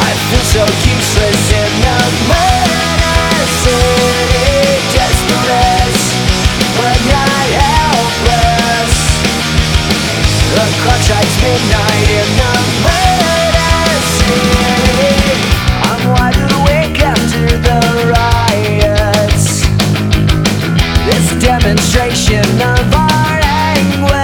I feel so useless in the medicine Desperate, but not helpless The clock strikes midnight in the I'm wide awake after the riots. This demonstration of our anguish.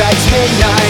strikes midnight.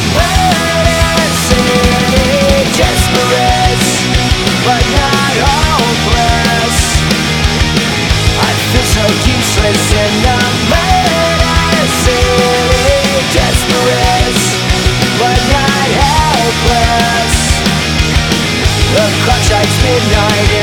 midnight